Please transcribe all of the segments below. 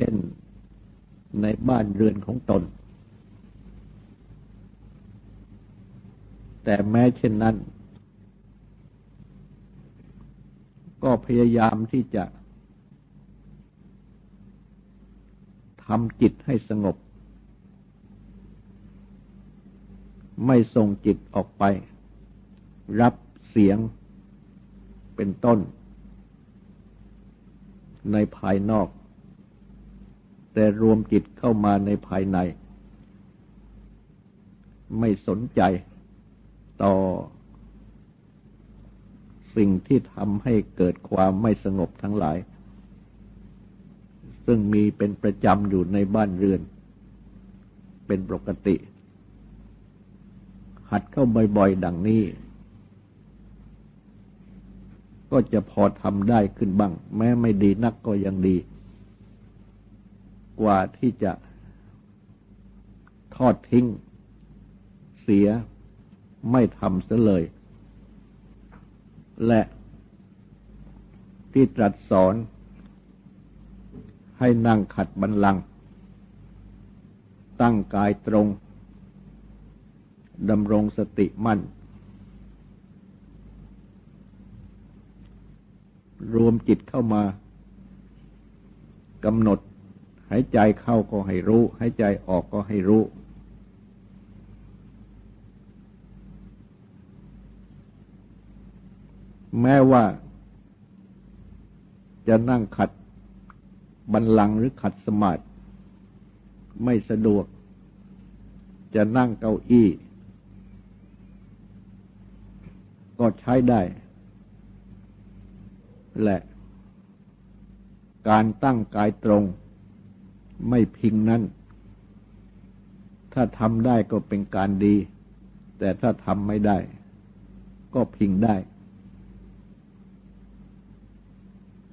เช่นในบ้านเรือนของตน แต่แม้เช่นนั้น ก็พยายามที่จะทำจิตให้สงบ ไม่ส่งจิตออกไป รับเสียงเป็นต้น ในภายนอก แต่รวมจิตเข้ามาในภายใน ไม่สนใจต่อ สิ่งที่ทำให้เกิดความไม่สงบทั้งหลาย ซึ่งมีเป็นประจำอยู่ในบ้านเรือน เป็นปกติ หัดเข้าบ่อยๆ ดังนี้ก็จะพอทำได้ขึ้นบ้าง แม้ไม่ดีนักก็ยังดี กว่าที่จะทอดทิ้ง เสียไม่ทำเสียเลย และที่ตรัสสอนให้นั่งขัดบันลัง ตั้งกายตรงดำรงสติมั่น รวมจิตเข้ามากำหนด หายใจเข้าก็ให้รู้ หายใจออกก็ให้รู้ แม้ว่า จะนั่งขัดบันลังหรือขัดสมาธิไม่สะดวก จะนั่งเก้าอี้ ก็ใช้ได้ และ การตั้งกายตรง ไม่พิงนั้น ถ้าทำได้ก็เป็นการดี แต่ถ้าทำไม่ได้ ก็พิงได้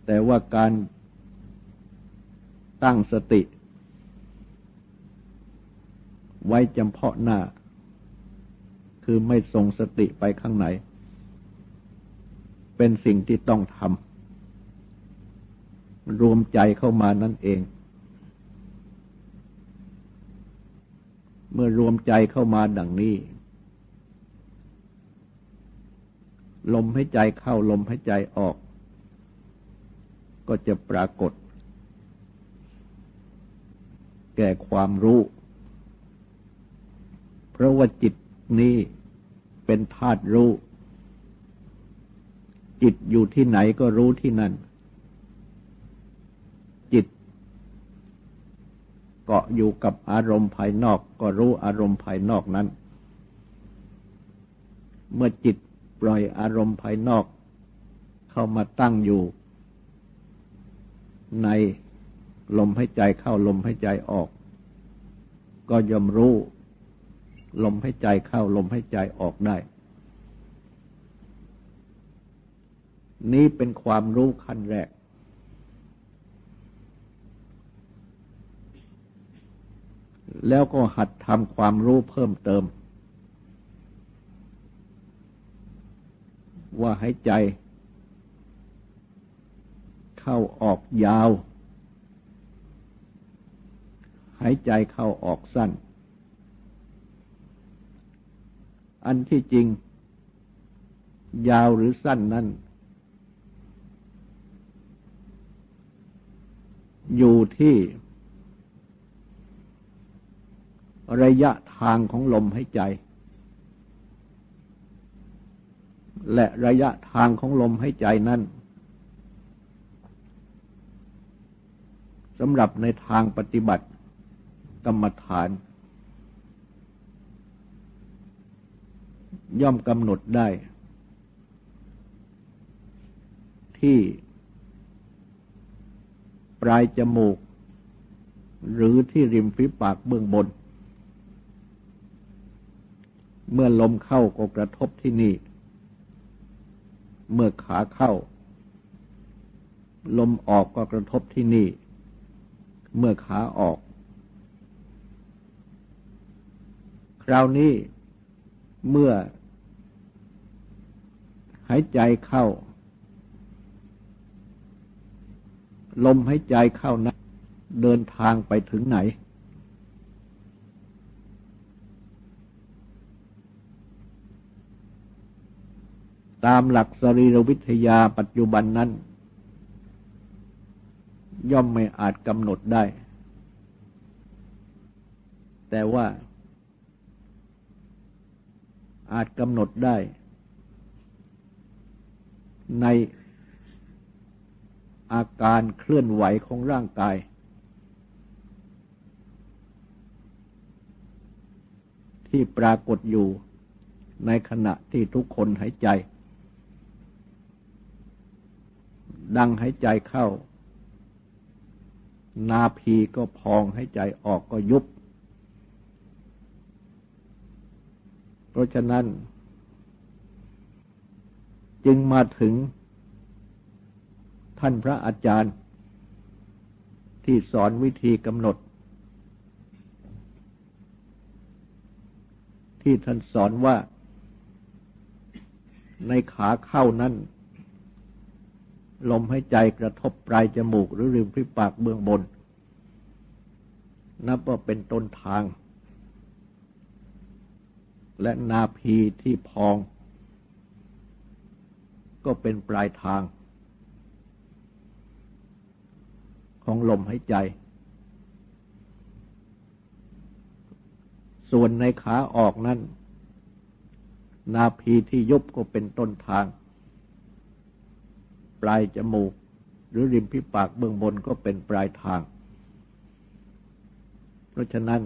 แต่ว่าการตั้งสติ ไว้จำเพาะหน้า คือไม่ส่งสติไปข้างไหน เป็นสิ่งที่ต้องทำรวมใจเข้ามานั่นเอง เมื่อรวมใจเข้ามาดังนี้ ลมให้ใจเข้าลมให้ใจออก ก็จะปรากฏ แก่ความรู้ เพราะว่าจิตนี้เป็นธาตุรู้ จิตอยู่ที่ไหนก็รู้ที่นั่น จิต เกาะอยู่กับอารมณ์ภายนอกก็รู้อารมณ์ภายนอกนั้น เมื่อจิตปล่อยอารมณ์ภายนอก เข้ามาตั้งอยู่ ในลมให้ใจเข้าลมให้ใจออก ก็ย่อมรู้ ลมให้ใจเข้าลมให้ใจออกได้ นี้เป็นความรู้ขั้นแรก แล้วก็หัดทำความรู้เพิ่มเติม ว่าให้ใจ เข้าออกยาว หายใจเข้าออกสั้น อันที่จริง ยาวหรือสั้นนั้นอยู่ที่ ระยะทางของลมหายใจ และระยะทางของลมหายใจนั้นสำหรับในทางปฏิบัติกรรมฐาน ย่อมกำหนดได้ ที่ปลายจมูก หรือที่ริมฝีปากเบื้องบน เมื่อลมเข้าก็กระทบที่นี่ เมื่อขาเข้า ลมออกก็กระทบที่นี่ เมื่อขาออก คราวนี้เมื่อ หายใจเข้า ลมหายใจเข้านั้นเดินทางไปถึงไหน ตามหลักสรีรวิทยาปัจจุบันนั้น ย่อมไม่อาจกำหนดได้ แต่ว่าอาจกำหนดได้ ในอาการเคลื่อนไหวของร่างกาย ที่ปรากฏอยู่ในขณะที่ทุกคนหายใจ ดังหายใจเข้า นาพีก็พองหายใจออกก็ยุบ เพราะฉะนั้น จึงมาถึงท่านพระอาจารย์ ที่สอนวิธีกำหนด ที่ท่านสอนว่าในขาเข้านั้น ลมให้ใจกระทบปลายจมูกหรือริมฝีปากเบื้องบน นับว่าเป็นต้นทาง และนาพีที่พอง ก็เป็นปลายทาง ของลมหายใจ ส่วนในขาออกนั้น นาพีที่ยุบก็เป็นต้นทาง ปลายจมูก หรือริมพิปากเบื้องบนก็เป็นปลายทาง เพราะฉะนั้น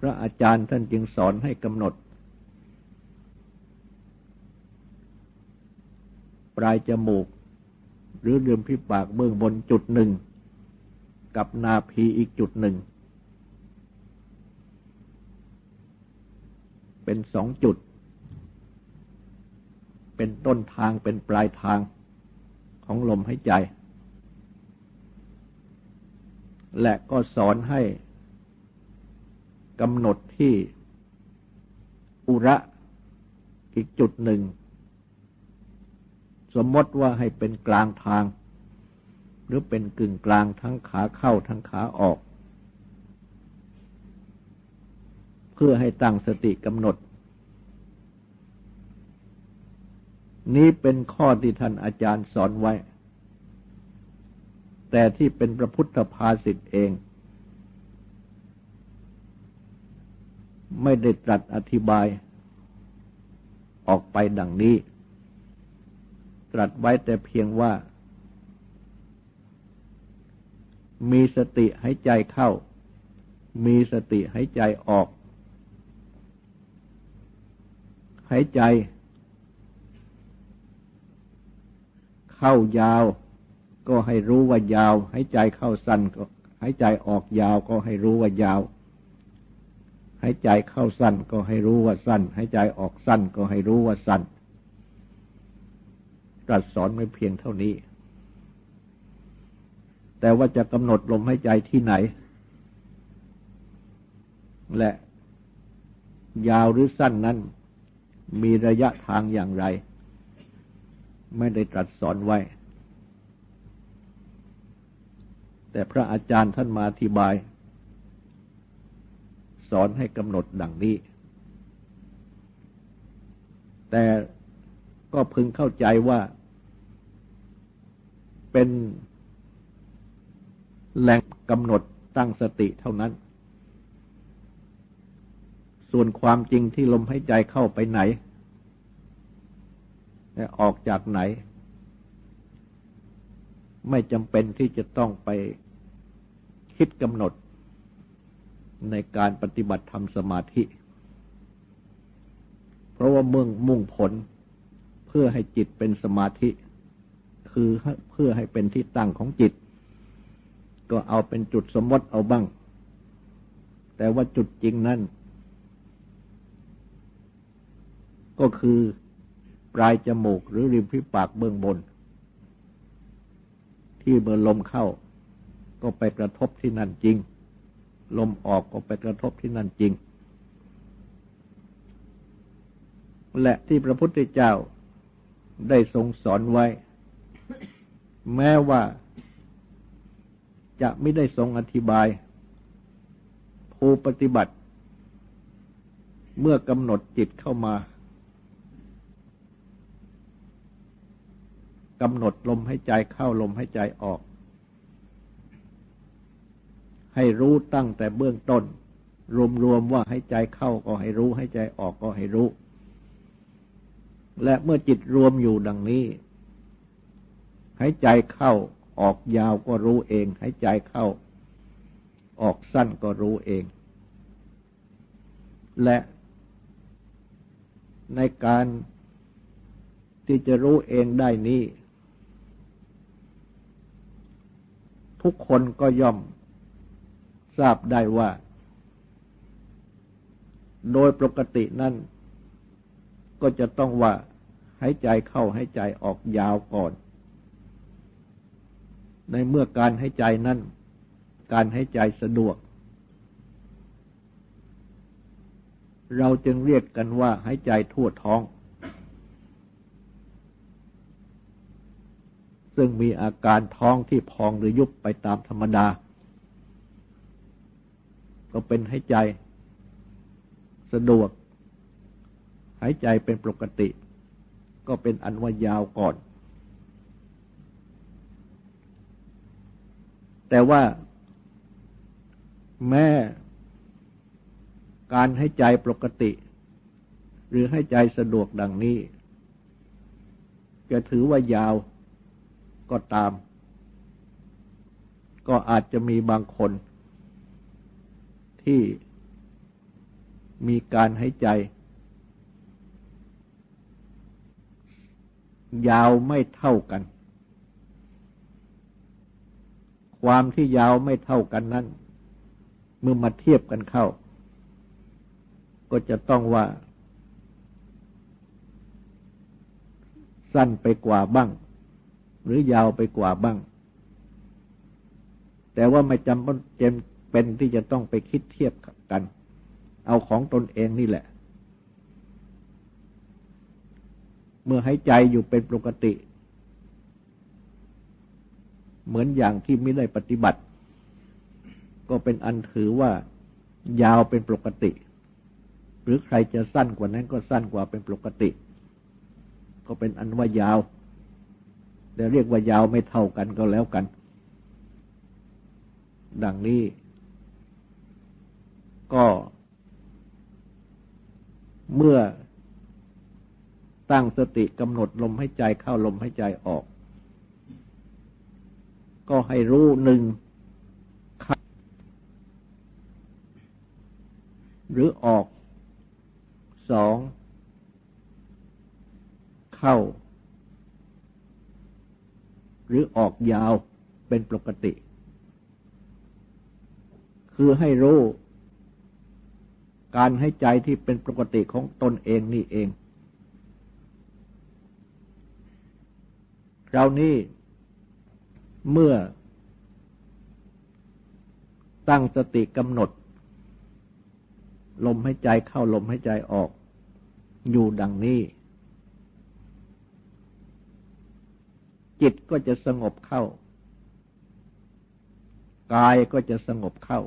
พระอาจารย์ท่านจึงสอนให้กำหนด ปลายจมูก หรือริมพิปากเบื้องบนจุดหนึ่ง กับนาพีอีกจุดหนึ่ง เป็นสองจุดเป็นต้นทางเป็นปลายทาง ของลมหายใจ และก็สอนให้กำหนดที่อุระอีกจุดหนึ่ง สมมติว่าให้เป็นกลางทาง หรือเป็นกึ่งกลางทั้งขาเข้าทั้งขาออก เพื่อให้ตั้งสติกำหนด นี้เป็นข้อที่ท่านอาจารย์สอนไว้ แต่ที่เป็นพระพุทธภาษิตเอง ไม่ได้ตรัสอธิบายออกไปดังนี้ ตรัสไว้แต่เพียงว่า มีสติหายใจเข้า มีสติหายใจออกหายใจ เข้ายาว ก็ให้รู้ว่ายาวหายใจเข้าสั้นก็หายใจออกยาวก็ให้รู้ว่ายาวหายใจเข้าสั้นก็ให้รู้ว่าสั้นหายใจออกสั้นก็ให้รู้ว่าสั้นตรัสสอนไม่เพียงเท่านี้ แต่ว่าจะกำหนดลมหายใจที่ไหน และยาวหรือสั้นนั้น มีระยะทางอย่างไร ไม่ได้ตรัสสอนไว้ แต่พระอาจารย์ท่านมาอธิบาย สอนให้กำหนดดังนี้ แต่ก็พึงเข้าใจว่า เป็นแหล่งกำหนดตั้งสติเท่านั้น ส่วนความจริงที่ลมหายใจเข้าไปไหน ออกจากไหน ไม่จำเป็นที่จะต้องไปคิดกำหนดในการปฏิบัติธรรมสมาธิ เพราะว่าเมื่อมุ่งผลเพื่อให้จิตเป็นสมาธิ คือเพื่อให้เป็นที่ตั้งของจิต ก็เอาเป็นจุดสมมติเอาบ้าง แต่ว่าจุดจริงนั้น ก็คือ ปลายจมูกหรือริมฝีปากเบื้องบน ที่เมื่อลมเข้า ก็ไปกระทบที่นั่นจริง ลมออกก็ไปกระทบที่นั่นจริง และที่พระพุทธเจ้าได้ทรงสอนไว้ แม้ว่าจะไม่ได้ทรงอธิบาย ผู้ปฏิบัติ เมื่อกำหนดจิตเข้ามา กำหนดลมให้ใจเข้าลมให้ใจออก ให้รู้ตั้งแต่เบื้องต้น รวมๆว่าให้ใจเข้าก็ให้รู้ให้ใจออกก็ให้รู้ และเมื่อจิตรวมอยู่ดังนี้ให้ใจเข้าออกยาวก็รู้เองให้ใจเข้า ออกสั้นก็รู้เอง และในการที่จะรู้เองได้นี้ ทุกคนก็ย่อมทราบได้ว่า โดยปกตินั่น ก็จะต้องว่าให้ใจเข้าให้ใจออกยาวก่อน ในเมื่อการให้ใจนั้น การให้ใจสะดวก เราจึงเรียกกันว่าให้ใจทั่วท้อง ซึ่งมีอาการท้องที่พองหรือยุบไปตามธรรมดา ก็เป็นให้ใจ สะดวก หายใจเป็นปกติ ก็เป็นอันว่ายาวก่อน แต่ว่าแม้การให้ใจปกติ หรือให้ใจสะดวกดังนี้ จะถือว่ายาว ก็ตาม ก็อาจจะมีบางคน ที่มีการให้ใจ ยาวไม่เท่ากัน ความที่ยาวไม่เท่ากันนั้น เมื่อมาเทียบกันเข้า ก็จะต้องว่า สั้นไปกว่าบ้าง หรือยาวไปกว่าบ้าง แต่ว่าไม่จำเป็นเป็นที่จะต้องไปคิดเทียบกัน เอาของตนเองนี่แหละ เมื่อให้ใจอยู่เป็นปกติ เหมือนอย่างที่ไม่ได้ปฏิบัติ ก็เป็นอันถือว่ายาวเป็นปกติ หรือใครจะสั้นกว่านั้นก็สั้นกว่าเป็นปกติ ก็เป็นอันว่ายาว แต่เรียกว่ายาวไม่เท่ากันก็แล้วกัน ดังนี้ ก็เมื่อตั้งสติกำหนดลมให้ใจเข้าลมให้ใจออก ก็ให้รู้หนึ่งหรือออกสองเข้า หรือออกยาวเป็นปกติ คือให้รู้การให้ใจที่เป็นปกติของตนเองนี่เอง คราวนี้เมื่อตั้งสติกำหนด ลมให้ใจเข้าลมให้ใจออก อยู่ดังนี้ จิตก็จะสงบเข้า กายก็จะสงบเข้า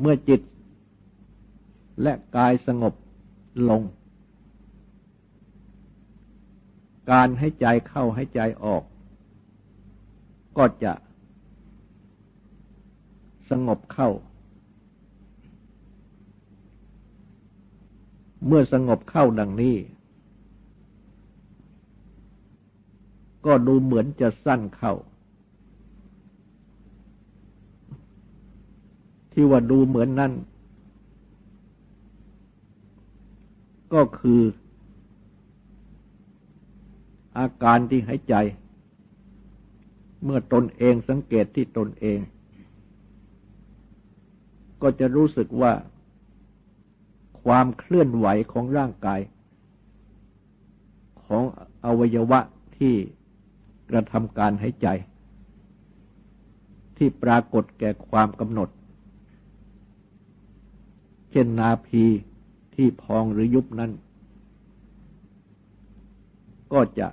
เมื่อจิตและกายสงบลง การให้ใจเข้าให้ใจออก ก็จะสงบเข้า เมื่อสงบเข้าดังนี้ ก็ดูเหมือนจะสั้นเข้า ที่ว่าดูเหมือนนั่น ก็คือ อาการที่หายใจ เมื่อตนเองสังเกตที่ตนเอง ก็จะรู้สึกว่า ความเคลื่อนไหวของร่างกาย ของอวัยวะที่ กระทำการให้ใจ ที่ปรากฏแก่ความกำหนด เช่นนาพีที่พองหรือยุบนั้น ก็จะ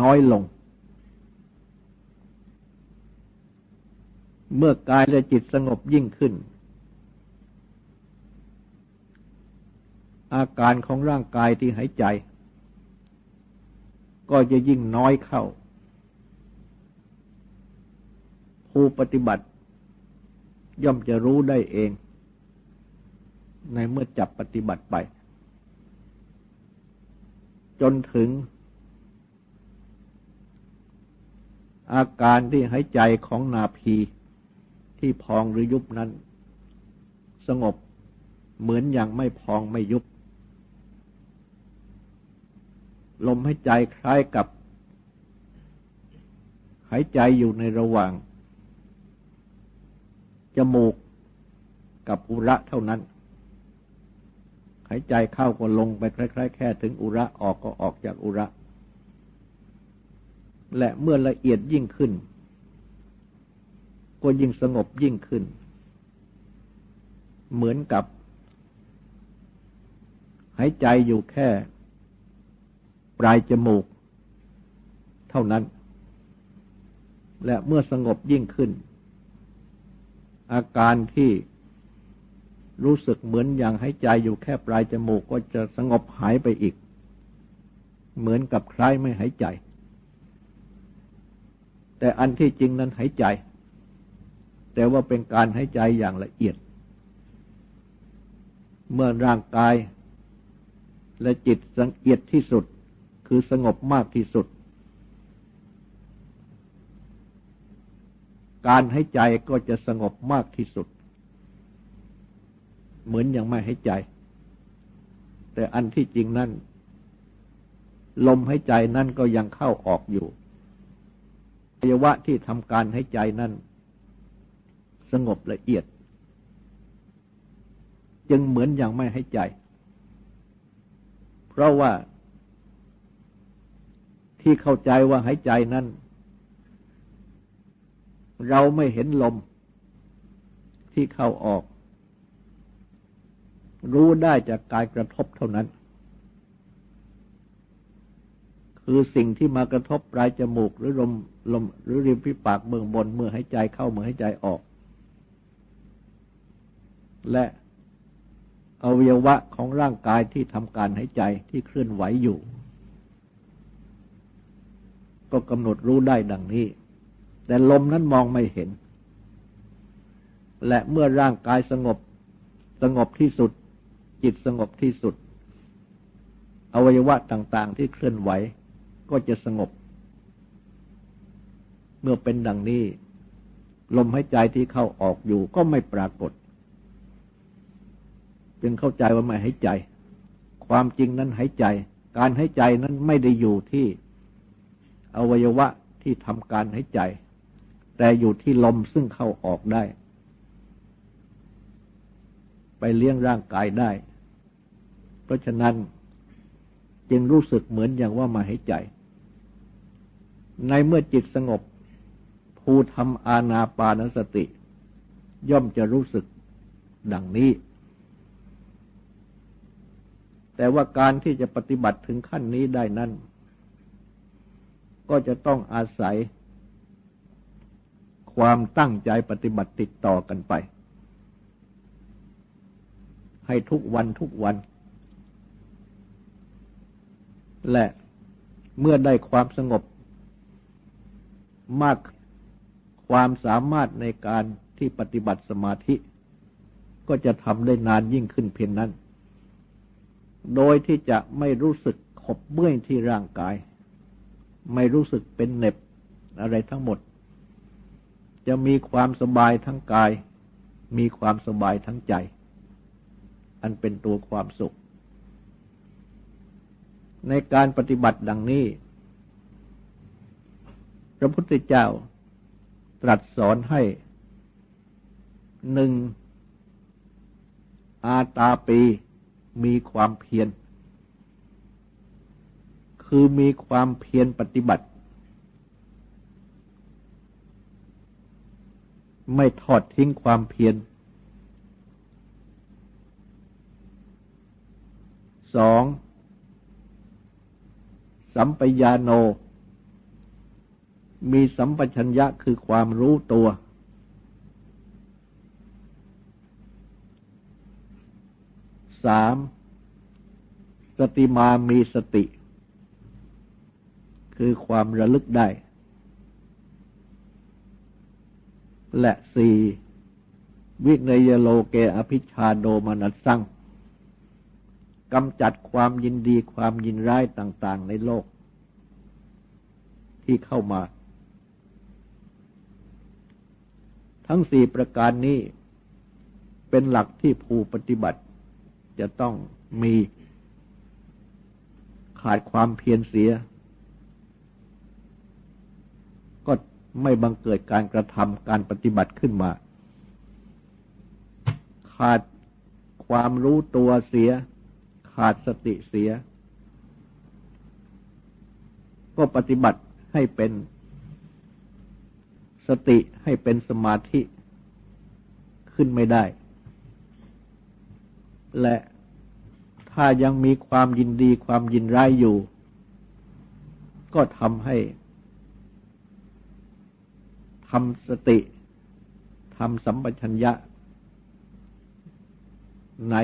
น้อยลง เมื่อกายและจิตสงบยิ่งขึ้น อาการของร่างกายที่หายใจ ก็จะยิ่งน้อยเข้า ผู้ปฏิบัติ ย่อมจะรู้ได้เอง ในเมื่อจับปฏิบัติไป จนถึง อาการที่หายใจของนาพีที่พองหรือยุบนั้น สงบเหมือนอย่างไม่พองไม่ยุบ ลมหายใจคล้ายกับ หายใจอยู่ในระหว่าง จมูกกับอุระเท่านั้น หายใจเข้าก็ลงไปคล้ายๆ แค่ถึงอุระออกก็ออกจากอุระ และเมื่อละเอียดยิ่งขึ้น ก็ยิ่งสงบยิ่งขึ้น เหมือนกับ หายใจอยู่แค่ ปลายจมูก เท่านั้น และเมื่อสงบยิ่งขึ้น อาการที่รู้สึกเหมือนอย่างหายใจอยู่แค่ปลายจมูกก็จะสงบหายไปอีก เหมือนกับคล้ายไม่หายใจ แต่อันที่จริงนั้นหายใจ แต่ว่าเป็นการหายใจอย่างละเอียด เมื่อร่างกายและจิตสังเอียดที่สุด คือสงบมากที่สุด การใหายใจก็จะสงบมากที่สุด เหมือนอย่างไม่ใหายใจ แต่อันที่จริงนั้นลมใหายใจนั่นก็ยังเข้าออกอยู่อวัยวะที่ทำการให้ใจนั้นสงบละเอียด จึงเหมือนอย่างไม่ให้ใจ เพราะว่า ที่เข้าใจว่าหายใจนั้น เราไม่เห็นลมที่เข้าออก รู้ได้จากกายกระทบเท่านั้น คือสิ่งที่มากระทบปลายจมูกหรือลมลมหรือริมฝีปากเบื้องบนเมื่อหายใจเข้าเมื่อหายใจออก และอวัยวะของร่างกายที่ทำการหายใจที่เคลื่อนไหวอยู่ ก็กำหนดรู้ได้ดังนี้ แต่ลมนั้นมองไม่เห็น และเมื่อร่างกายสงบสงบที่สุด จิตสงบที่สุด อวัยวะต่าง ๆ ที่เคลื่อนไหว ก็จะสงบ เมื่อเป็นดังนี้ ลมหายใจที่เข้าออกอยู่ก็ไม่ปรากฏ จึงเข้าใจว่าไม่หายใจ ความจริงนั้นหายใจ การหายใจนั้นไม่ได้อยู่ที่ อวัยวะที่ทำการหายใจ แต่อยู่ที่ลมซึ่งเข้าออกได้ ไปเลี้ยงร่างกายได้ เพราะฉะนั้นจึงรู้สึกเหมือนอย่างว่ามาหายใจ ในเมื่อจิตสงบ ผู้ทำอาณาปานสติ ย่อมจะรู้สึกดังนี้ แต่ว่าการที่จะปฏิบัติถึงขั้นนี้ได้นั้น ก็จะต้องอาศัย ความตั้งใจปฏิบัติติดต่อกันไป ให้ทุกวันทุกวัน และเมื่อได้ความสงบ มากความสามารถในการที่ปฏิบัติสมาธิ ก็จะทำได้นานยิ่งขึ้นเพียงนั้น โดยที่จะไม่รู้สึกขบเมื่อยที่ร่างกาย ไม่รู้สึกเป็นเหน็บอะไรทั้งหมด จะมีความสบายทั้งกาย มีความสบายทั้งใจ อันเป็นตัวความสุข ในการปฏิบัติดังนี้ พระพุทธเจ้าตรัสสอนให้หนึ่งอาตาปีมีความเพียร คือมีความเพียรปฏิบัติ ไม่ทอดทิ้งความเพียรสองสัมปยาโน มีสัมปชัญญะคือความรู้ตัวสามสติมามีสติ คือความระลึกได้ และสี่วิเนยโลเกอภิชาโดมนัสสังกำจัดความยินดีความยินร้ายต่าง ๆ ในโลก ที่เข้ามา ทั้งสี่ประการนี้เป็นหลักที่ผู้ปฏิบัติจะต้องมีขาดความเพียรเสีย ก็ ไม่บังเกิดการกระทำการปฏิบัติขึ้นมา ขาดความรู้ตัวเสีย ขาดสติเสีย ก็ปฏิบัติให้เป็นสติให้เป็นสมาธิขึ้นไม่ได้ และถ้ายังมีความยินดีความยินร้ายอยู่ ก็ทำให้ ทำสติทำสัมปชัญญะ ใน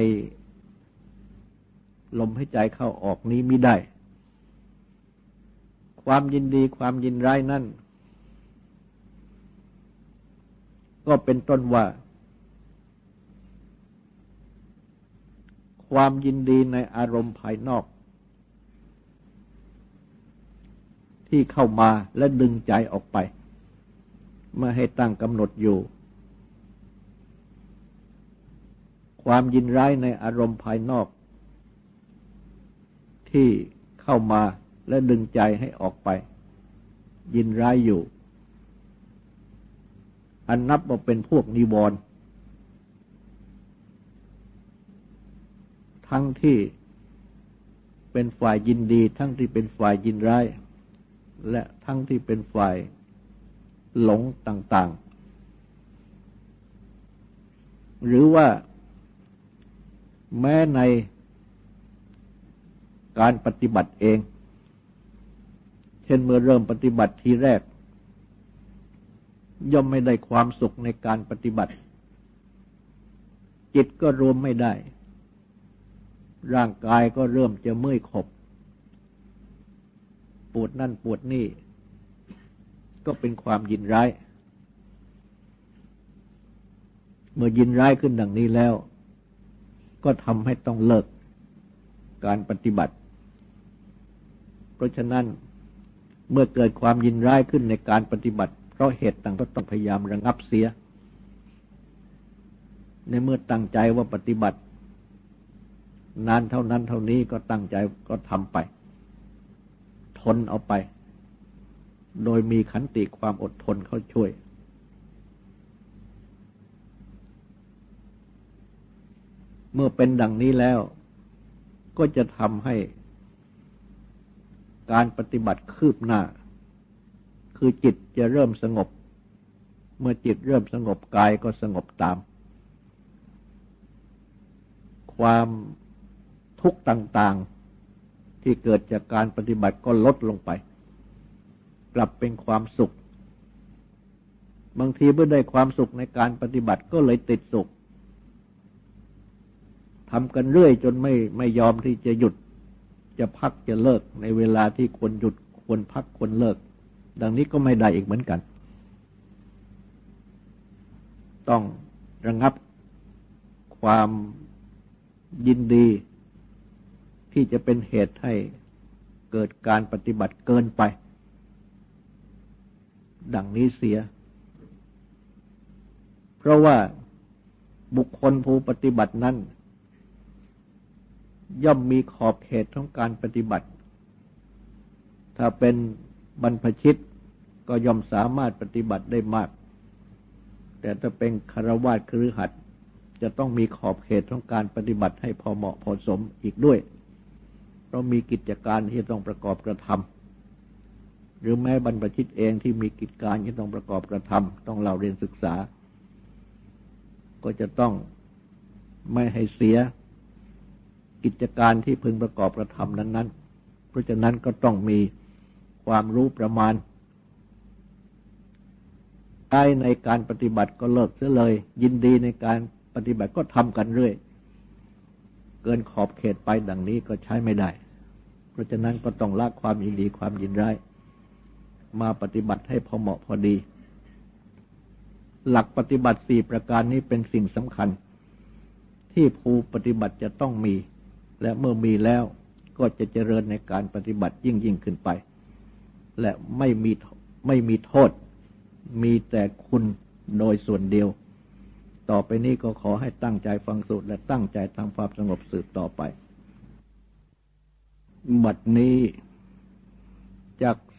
ลมให้ใจเข้าออกนี้ไม่ได้ ความยินดีความยินร้ายนั่น ก็เป็นต้นว่า ความยินดีในอารมณ์ภายนอก ที่เข้ามาและดึงใจออกไป ม่ให้ตั้งกำหนดอยู่ ความยินร้ายในอารมณ์ภายนอก ที่เข้ามาและดึงใจให้ออกไป ยินร้ายอยู่ อันนับว่าเป็นพวกนิวรณ์ทั้งที่เป็นฝ่ายยินดี ทั้งที่เป็นฝ่ายยินร้าย และทั้งที่เป็นฝ่าย หลงต่างๆ หรือว่าแม้ในการปฏิบัติเอง เช่นเมื่อเริ่มปฏิบัติทีแรก ย่อมไม่ได้ความสุขในการปฏิบัติ จิตก็รวมไม่ได้ ร่างกายก็เริ่มจะเมื่อยขบ ปวดนั่นปวดนี่ ก็เป็นความยินร้าย เมื่อยินร้ายขึ้นดังนี้แล้ว ก็ทำให้ต้องเลิกการปฏิบัติ เพราะฉะนั้นเมื่อเกิดความยินร้ายขึ้นในการปฏิบัติ เพราะเหตุต่างก็ต้องพยายามระงับเสีย ในเมื่อตั้งใจว่าปฏิบัติ นานเท่านั้นเท่านี้ก็ตั้งใจก็ทำไป ทนเอาไป โดยมีขันติความอดทนเขาช่วย เมื่อเป็นดังนี้แล้ว ก็จะทำให้ การปฏิบัติคืบหน้า คือจิตจะเริ่มสงบ เมื่อจิตเริ่มสงบกายก็สงบตาม ความทุกข์ต่าง ๆ ที่เกิดจากการปฏิบัติก็ลดลงไป กลับเป็นความสุข บางทีเมื่อได้ความสุขในการปฏิบัติก็เลยติดสุขทำกันเรื่อยจนไม่ไม่ยอมที่จะหยุด จะพักจะเลิกในเวลาที่ควรหยุดควรพักควรเลิก ดังนี้ก็ไม่ได้อีกเหมือนกัน ต้องระงับความยินดีที่จะเป็นเหตุให้เกิดการปฏิบัติเกินไป ดังนี้เสีย เพราะว่าบุคคลผู้ปฏิบัตินั้น ย่อมมีขอบเขตของการปฏิบัติ ถ้าเป็นบรรพชิตก็ย่อมสามารถปฏิบัติได้มาก แต่ถ้าเป็นคารวะครือหัดจะต้องมีขอบเขตของการปฏิบัติให้พอเหมาะพอสมอีกด้วย เพราะมีกิจการที่ต้องประกอบกระทำ หรือแม้บรรพชิตเองที่มีกิจการที่ต้องประกอบกระทำต้องเราเรียนศึกษา ก็จะต้องไม่ให้เสียกิจการที่พึงประกอบกระทำนั้น ๆ เพราะฉะนั้นก็ต้องมีความรู้ประมาณใจในการปฏิบัติก็เลิกเสียเลย ยินดีในการปฏิบัติก็ทำกันเรื่อย เกินขอบเขตไปดังนี้ก็ใช้ไม่ได้ เพราะฉะนั้นก็ต้องละความยินดีความยินร้าย มาปฏิบัติให้พอเหมาะพอดี หลักปฏิบัติสี่ประการนี้เป็นสิ่งสำคัญ ที่ผู้ปฏิบัติจะต้องมี และเมื่อมีแล้วก็จะเจริญในการปฏิบัติยิ่งยิ่งขึ้นไป และไม่มีไม่มีโทษ มีแต่คุณโดยส่วนเดียว ต่อไปนี้ก็ขอให้ตั้งใจฟังสูตร และตั้งใจทำความสงบสืบต่อไป บัดนี้จัก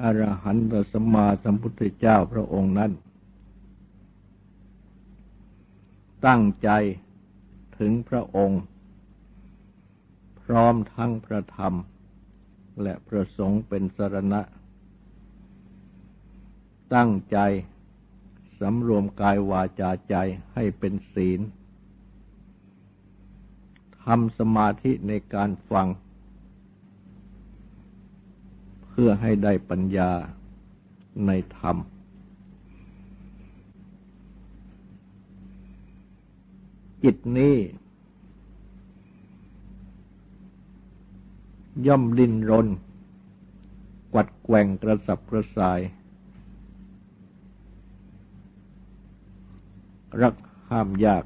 อรหันตสมมาสัมพุทธเจ้าพระองค์นั้น ตั้งใจถึงพระองค์ พร้อมทั้งพระธรรม และพระสงฆ์เป็นสรณะ ตั้งใจสำรวมกายวาจาใจให้เป็นศีลทำสมาธิในการฟัง เพื่อให้ได้ปัญญาในธรรม จิตนี้ ย่อมดิ้นรน กวัดแกว่งกระสับกระส่าย รักห้ามยาก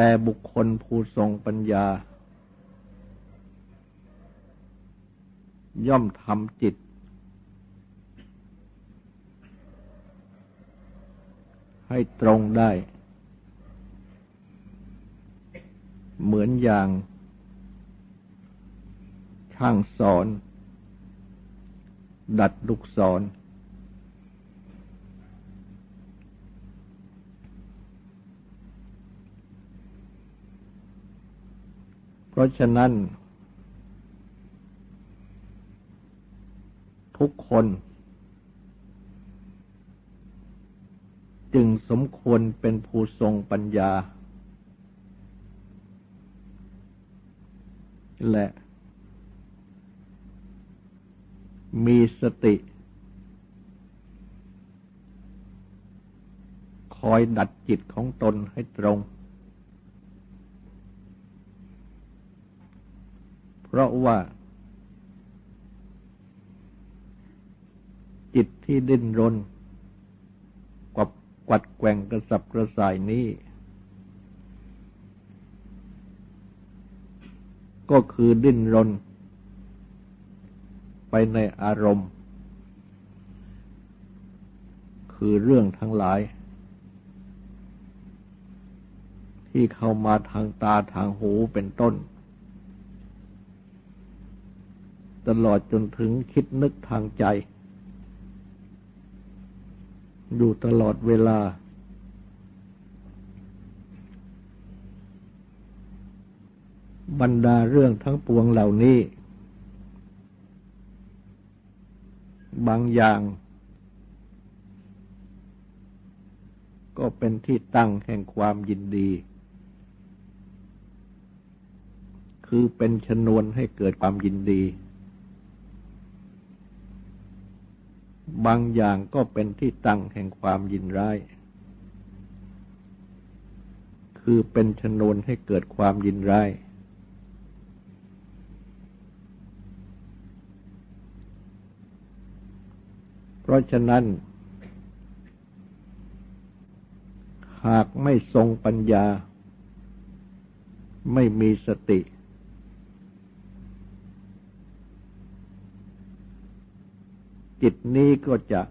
แต่บุคคลผู้ทรงปัญญา ย่อมทำจิต ให้ตรงได้ เหมือนอย่าง ช่างสอน ดัดลูกศร ราะฉะนั้น ทุกคน จึงสมควรเป็นผู้ทรงปัญญา และ มีสติ คอยดัดจิตของตนให้ตรง เพราะว่า จิตที่ดิ้นรนกวับกวัดแกว่งกระสับกระส่ายนี้ ก็คือดิ้นรน ไปในอารมณ์ คือเรื่องทั้งหลายที่เข้ามาทางตาทางหูเป็นต้น ตลอดจนถึงคิดนึกทางใจ อยู่ตลอดเวลา บรรดาเรื่องทั้งปวงเหล่านี้ บางอย่าง ก็เป็นที่ตั้งแห่งความยินดีคือเป็นชนวนให้เกิดความยินดี บางอย่างก็เป็นที่ตั้งแห่งความยินร้าย คือเป็นชนวนให้เกิดความยินร้าย เพราะฉะนั้น หากไม่ทรงปัญญา ไม่มีสติ จิตนี้ก็จะ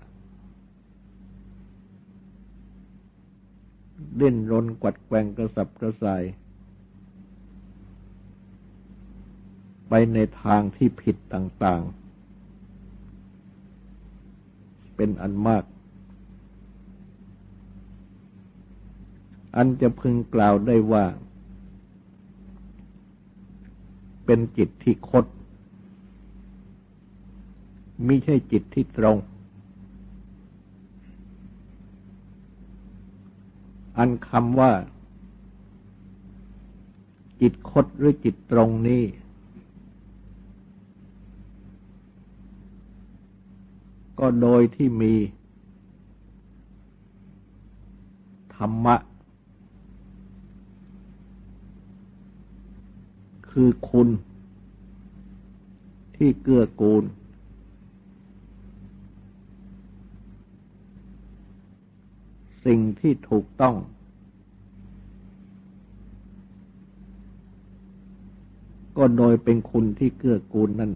ดิ้นรนกวัดแกงกระสับกระส่าย ไปในทางที่ผิดต่างๆ เป็นอันมาก อันจะพึงกล่าวได้ว่า เป็นจิตที่คด มิใช่จิตที่ตรง อันคำว่า จิตคดหรือจิตตรงนี้ ก็โดยที่มี ธรรมะ คือคุณที่เกื้อกูล สิ่งที่ถูกต้อง ก็โดยเป็นคุณที่เกื้อกูลนั่น